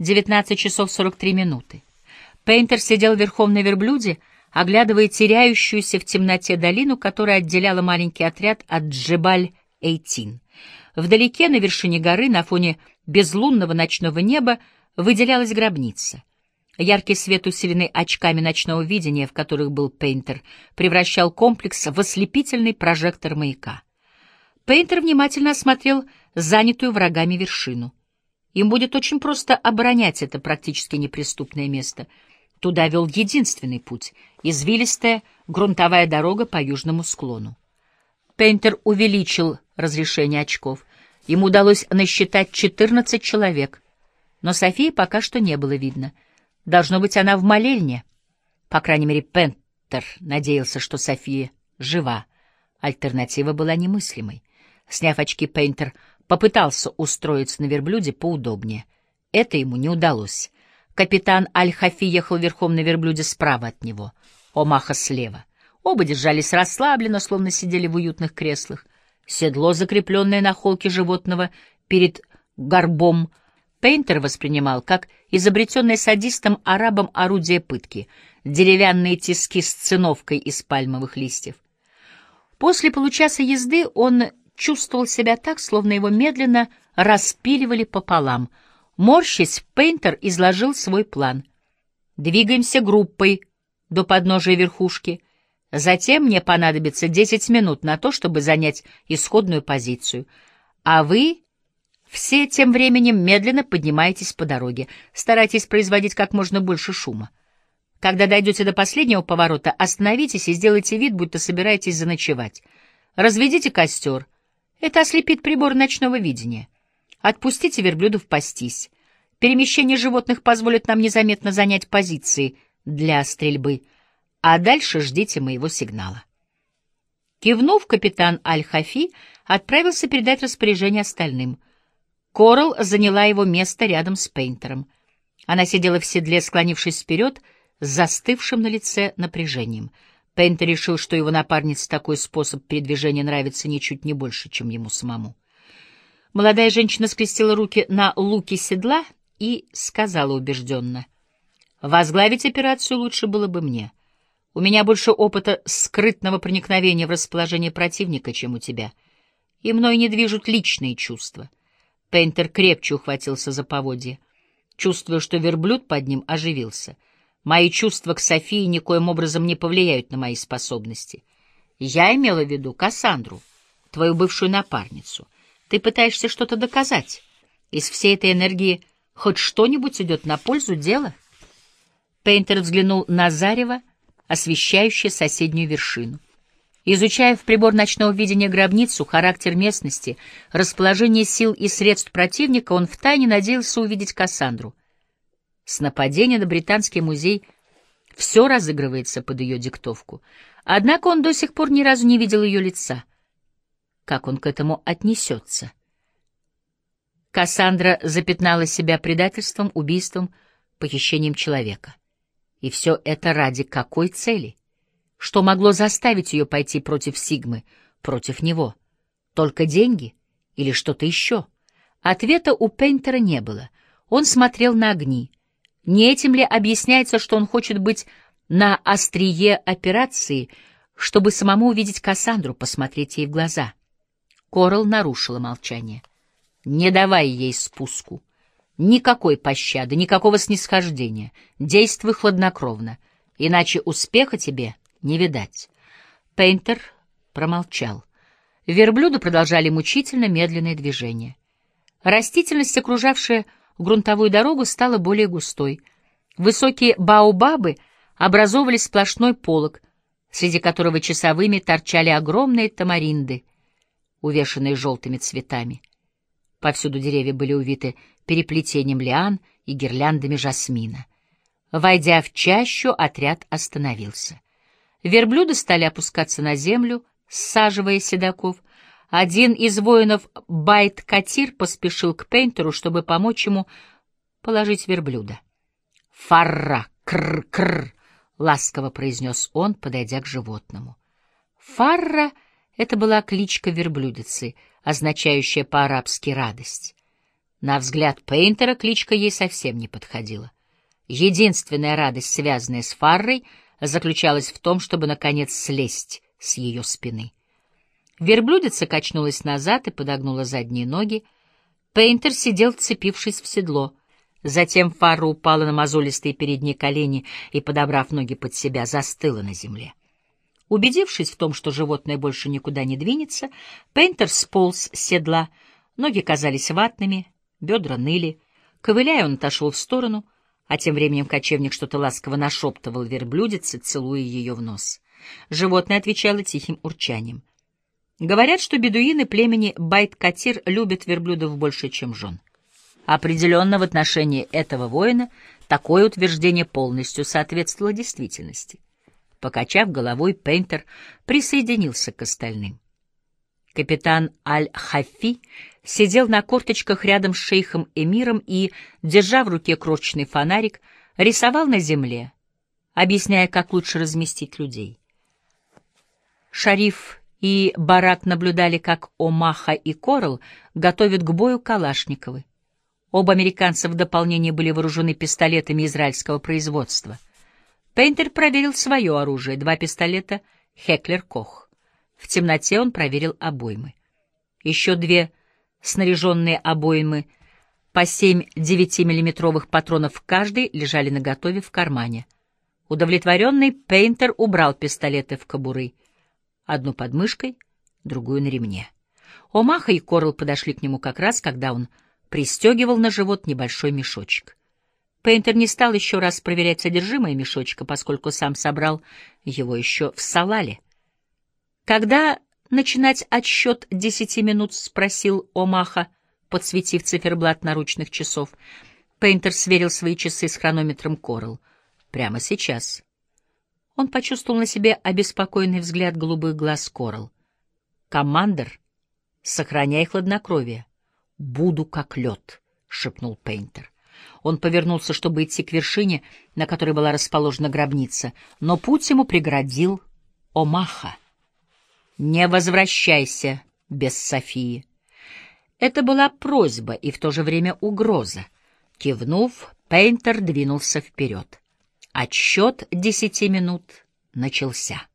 19 часов 43 минуты. Пейнтер сидел верхом на верблюде, оглядывая теряющуюся в темноте долину, которая отделяла маленький отряд от Джебаль-Эйтин. Вдалеке, на вершине горы, на фоне безлунного ночного неба, выделялась гробница. Яркий свет, усиленный очками ночного видения, в которых был Пейнтер, превращал комплекс в ослепительный прожектор маяка. Пейнтер внимательно осмотрел занятую врагами вершину. Им будет очень просто оборонять это практически неприступное место. Туда вел единственный путь — извилистая грунтовая дорога по южному склону. Пейнтер увеличил разрешение очков. Ему удалось насчитать 14 человек, но Софии пока что не было видно. Должно быть, она в молельне. По крайней мере, Пейнтер надеялся, что София жива. Альтернатива была немыслимой. Сняв очки, Пейнтер попытался устроиться на верблюде поудобнее. Это ему не удалось. Капитан Аль-Хафи ехал верхом на верблюде справа от него, Омаха слева. Оба держались расслабленно, словно сидели в уютных креслах. Седло, закрепленное на холке животного перед горбом, Пейнтер воспринимал как изобретенное садистом арабом орудие пытки — деревянные тиски с циновкой из пальмовых листьев. После получаса езды он чувствовал себя так, словно его медленно распиливали пополам. Морщись, Пейнтер изложил свой план. «Двигаемся группой до подножия верхушки. Затем мне понадобится десять минут на то, чтобы занять исходную позицию. А вы все тем временем медленно поднимаетесь по дороге. Старайтесь производить как можно больше шума. Когда дойдете до последнего поворота, остановитесь и сделайте вид, будто собираетесь заночевать. Разведите костер — это ослепит прибор ночного видения. Отпустите верблюдов пастись. Перемещение животных позволит нам незаметно занять позиции для стрельбы, а дальше ждите моего сигнала. Кивнув, капитан Аль-Хафи отправился передать распоряжение остальным. Корал заняла его место рядом с Пейнтером. Она сидела в седле, склонившись вперед, с застывшим на лице напряжением — Пейнтер решил, что его напарнице такой способ передвижения нравится ничуть не больше, чем ему самому. Молодая женщина скрестила руки на луке седла и сказала убежденно. «Возглавить операцию лучше было бы мне. У меня больше опыта скрытного проникновения в расположение противника, чем у тебя. И мной не движут личные чувства». Пейнтер крепче ухватился за поводье, чувствуя, что верблюд под ним оживился — Мои чувства к Софии никоим образом не повлияют на мои способности. Я имела в виду Кассандру, твою бывшую напарницу. Ты пытаешься что-то доказать. Из всей этой энергии хоть что-нибудь идет на пользу дела? Пейнтер взглянул на зарево, освещающее соседнюю вершину. Изучая в прибор ночного видения гробницу, характер местности, расположение сил и средств противника, он втайне надеялся увидеть Кассандру. С нападения на Британский музей все разыгрывается под ее диктовку. Однако он до сих пор ни разу не видел ее лица. Как он к этому отнесется? Кассандра запятнала себя предательством, убийством, похищением человека. И все это ради какой цели? Что могло заставить ее пойти против Сигмы, против него? Только деньги или что-то еще? Ответа у Пейнтера не было. Он смотрел на огни — не этим ли объясняется, что он хочет быть на острие операции, чтобы самому увидеть Кассандру, посмотреть ей в глаза? Корал нарушила молчание. Не давай ей спуску. Никакой пощады, никакого снисхождения. Действуй хладнокровно, иначе успеха тебе не видать. Пейнтер промолчал. Верблюды продолжали мучительно медленное движение. Растительность, окружавшая грунтовую дорогу стала более густой. Высокие баобабы образовывали сплошной полог, среди которого часовыми торчали огромные тамаринды, увешанные желтыми цветами. Повсюду деревья были увиты переплетением лиан и гирляндами жасмина. Войдя в чащу, отряд остановился. Верблюды стали опускаться на землю, саживая седаков — один из воинов Байт-Катир поспешил к Пейнтеру, чтобы помочь ему положить верблюда. «Фарра! Кр-кр!» — ласково произнес он, подойдя к животному. Фарра — это была кличка верблюдицы, означающая по-арабски «радость». На взгляд Пейнтера кличка ей совсем не подходила. Единственная радость, связанная с Фаррой, заключалась в том, чтобы, наконец, слезть с ее спины. Верблюдица качнулась назад и подогнула задние ноги. Пейнтер сидел, вцепившись в седло. Затем Фарра упала на мозолистые передние колени и, подобрав ноги под себя, застыла на земле. Убедившись в том, что животное больше никуда не двинется, Пейнтер сполз с седла, ноги казались ватными, бедра ныли. Ковыляя, он отошел в сторону, а тем временем кочевник что-то ласково нашептывал верблюдице, целуя ее в нос. Животное отвечало тихим урчанием. Говорят, что бедуины племени Байт-Катир любят верблюдов больше, чем жен. Определенно в отношении этого воина такое утверждение полностью соответствовало действительности. Покачав головой, Пейнтер присоединился к остальным. Капитан Аль-Хафи сидел на корточках рядом с шейхом Эмиром и, держа в руке крошечный фонарик, рисовал на земле, объясняя, как лучше разместить людей. Шариф и Барак наблюдали, как Омаха и Корл готовят к бою Калашниковы. Оба американца в дополнение были вооружены пистолетами израильского производства. Пейнтер проверил свое оружие, два пистолета «Хеклер Кох». В темноте он проверил обоймы. Еще две снаряженные обоймы по семь 9-миллиметровых патронов в каждой лежали наготове в кармане. Удовлетворенный Пейнтер убрал пистолеты в кобуры. Одну под мышкой, другую на ремне. Омаха и Корл подошли к нему как раз, когда он пристегивал на живот небольшой мешочек. Пейнтер не стал еще раз проверять содержимое мешочка, поскольку сам собрал его еще в салале. «Когда начинать отсчет десяти минут?» — спросил Омаха, подсветив циферблат наручных часов. Пейнтер сверил свои часы с хронометром Корл. «Прямо сейчас». Он почувствовал на себе обеспокоенный взгляд голубых глаз Корл. «Командер, сохраняй хладнокровие». «Буду как лед», — шепнул Пейнтер. Он повернулся, чтобы идти к вершине, на которой была расположена гробница, но путь ему преградил Омаха. «Не возвращайся без Софии». Это была просьба и в то же время угроза. Кивнув, Пейнтер двинулся вперед. Отсчет десяти минут начался.